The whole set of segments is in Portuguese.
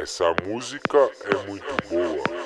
Essa música é muito boa.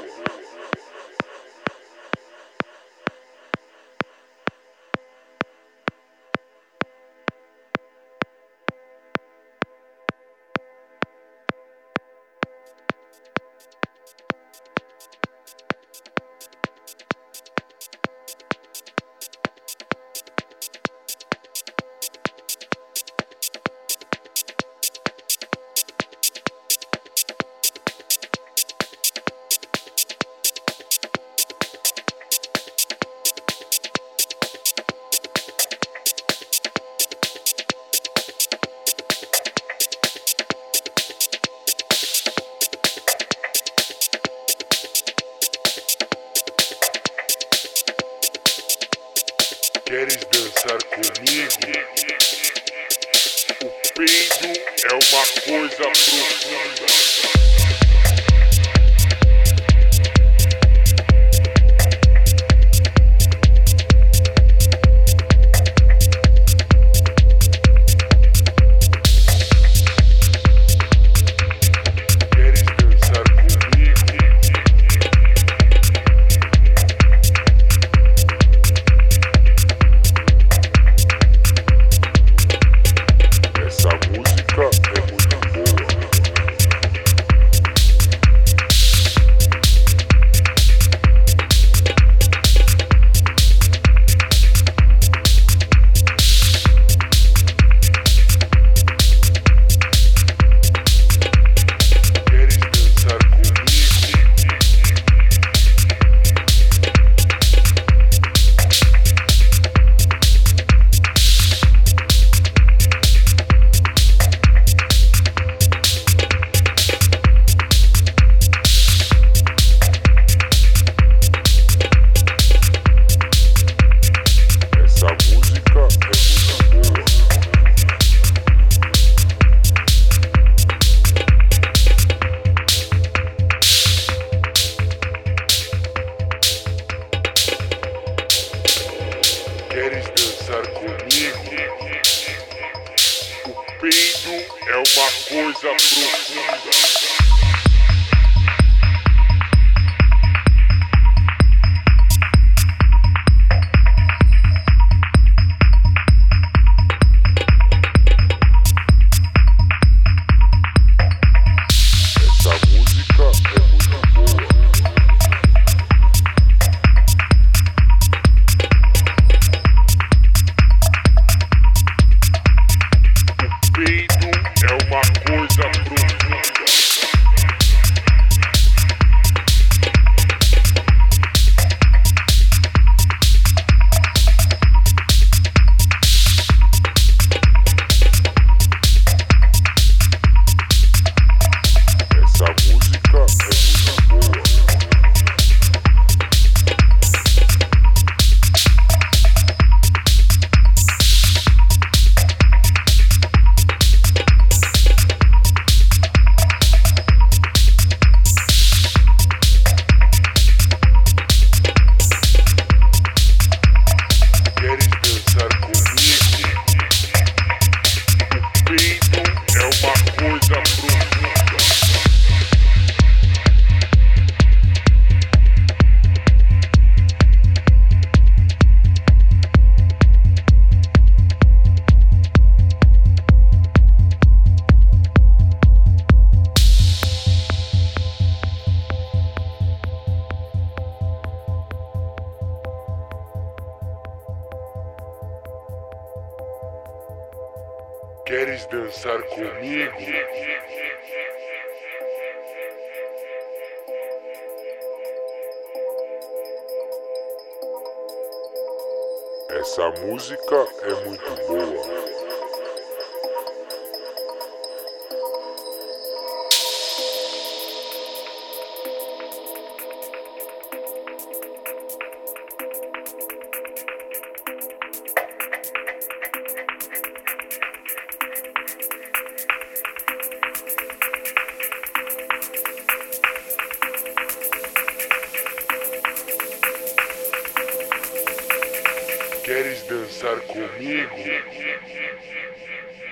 Queres dançar comigo?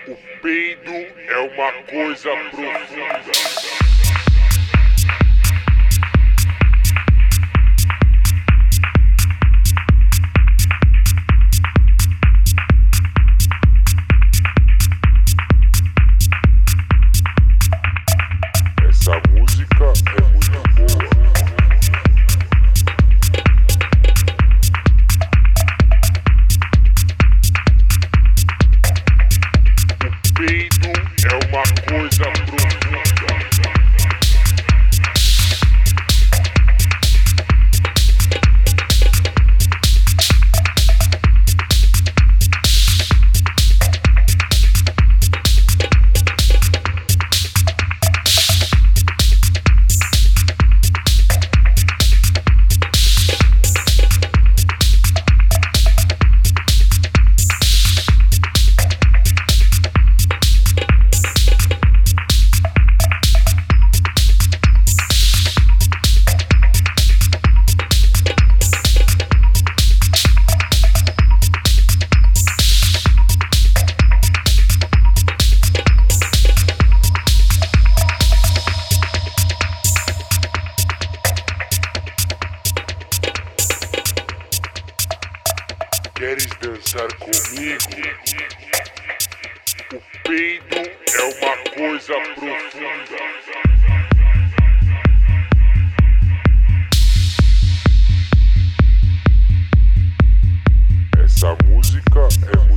O peido é uma coisa profunda. O peido é uma coisa profunda. Essa música é